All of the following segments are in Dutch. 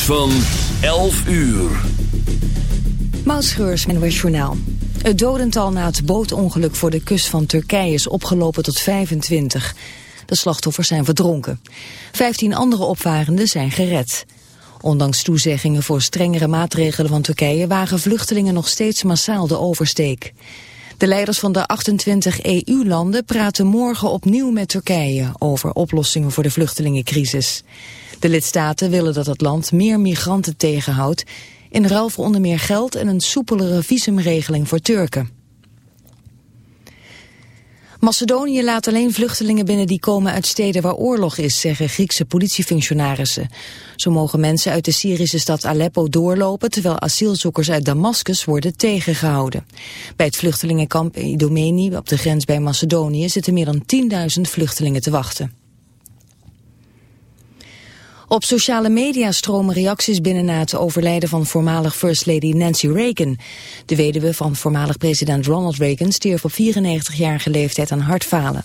van 11 uur. Mautschreurs met Journaal. Het dodental na het bootongeluk voor de kust van Turkije is opgelopen tot 25. De slachtoffers zijn verdronken. 15 andere opvarenden zijn gered. Ondanks toezeggingen voor strengere maatregelen van Turkije... wagen vluchtelingen nog steeds massaal de oversteek. De leiders van de 28 EU-landen praten morgen opnieuw met Turkije... over oplossingen voor de vluchtelingencrisis. De lidstaten willen dat het land meer migranten tegenhoudt... in ruil onder meer geld en een soepelere visumregeling voor Turken. Macedonië laat alleen vluchtelingen binnen die komen uit steden waar oorlog is, zeggen Griekse politiefunctionarissen. Zo mogen mensen uit de Syrische stad Aleppo doorlopen, terwijl asielzoekers uit Damascus worden tegengehouden. Bij het vluchtelingenkamp in Idomeni, op de grens bij Macedonië, zitten meer dan 10.000 vluchtelingen te wachten. Op sociale media stromen reacties binnen na het overlijden van voormalig First Lady Nancy Reagan. De weduwe van voormalig president Ronald Reagan stierf op 94-jarige leeftijd aan hartfalen.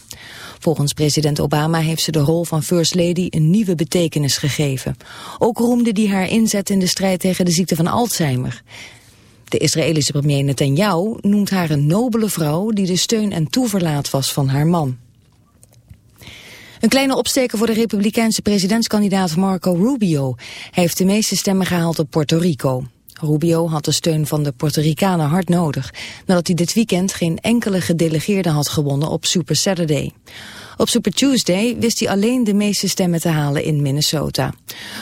Volgens president Obama heeft ze de rol van First Lady een nieuwe betekenis gegeven. Ook roemde die haar inzet in de strijd tegen de ziekte van Alzheimer. De Israëlische premier Netanyahu noemt haar een nobele vrouw die de steun en toeverlaat was van haar man. Een kleine opsteker voor de republikeinse presidentskandidaat Marco Rubio. Hij heeft de meeste stemmen gehaald op Puerto Rico. Rubio had de steun van de Puerto Ricanen hard nodig... nadat hij dit weekend geen enkele gedelegeerde had gewonnen op Super Saturday. Op Super Tuesday wist hij alleen de meeste stemmen te halen in Minnesota.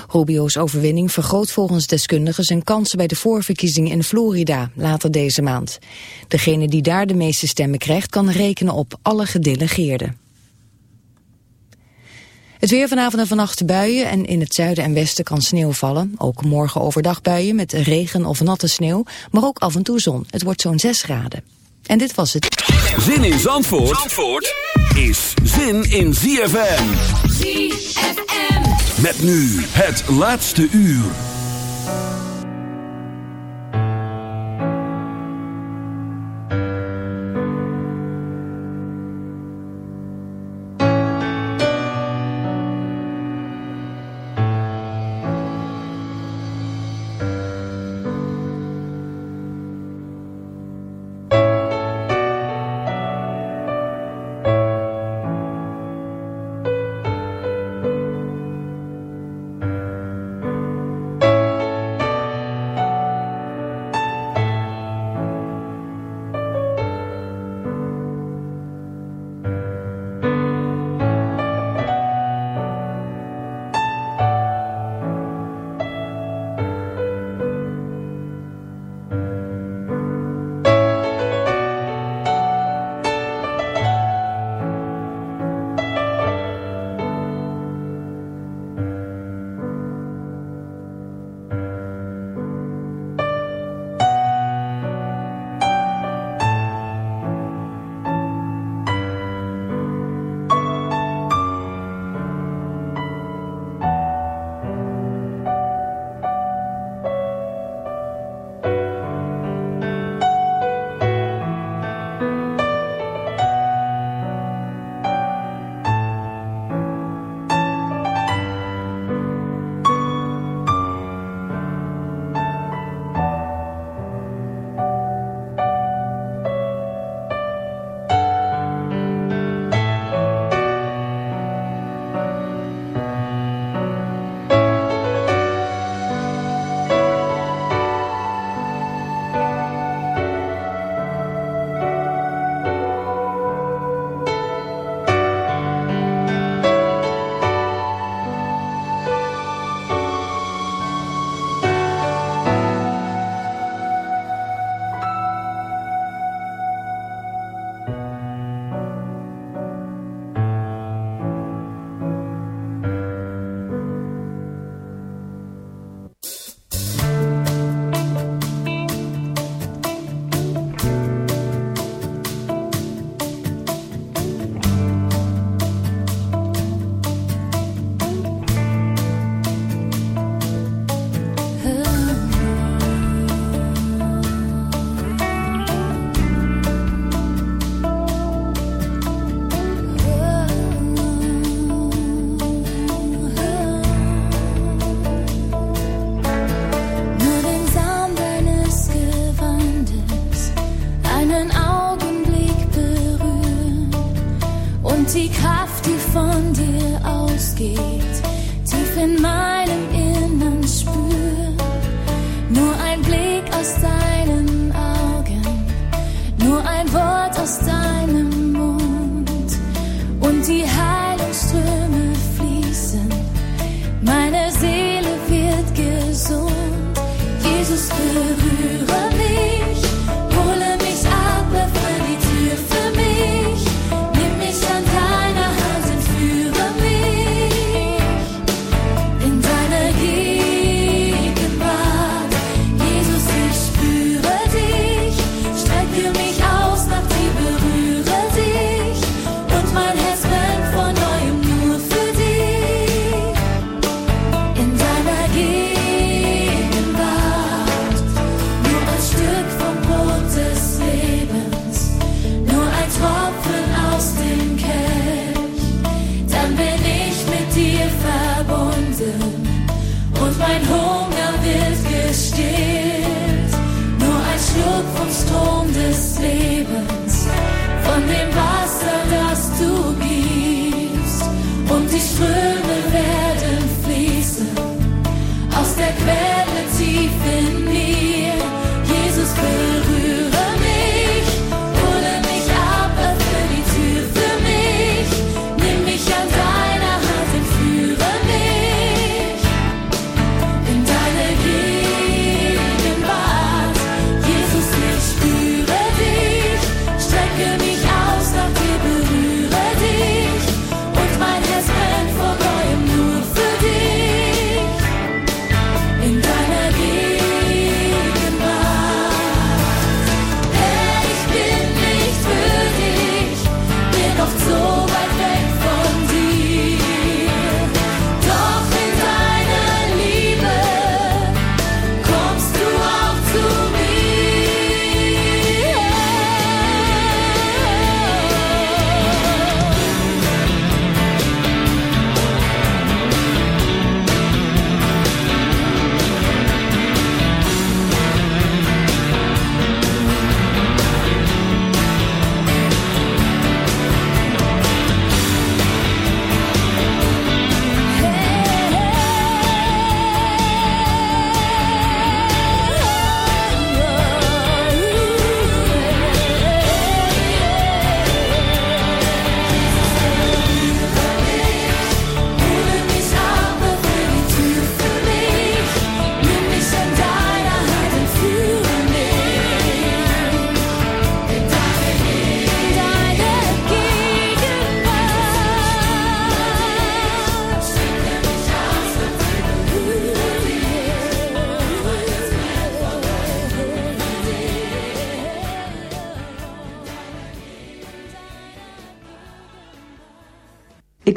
Rubio's overwinning vergroot volgens deskundigen zijn kansen bij de voorverkiezingen in Florida later deze maand. Degene die daar de meeste stemmen krijgt kan rekenen op alle gedelegeerden. Het weer vanavond en vannacht buien en in het zuiden en westen kan sneeuw vallen. Ook morgen overdag buien met regen of natte sneeuw, maar ook af en toe zon. Het wordt zo'n 6 graden. En dit was het. Zin in Zandvoort, Zandvoort is zin in ZFM. ZFM. Met nu het laatste uur.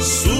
Sua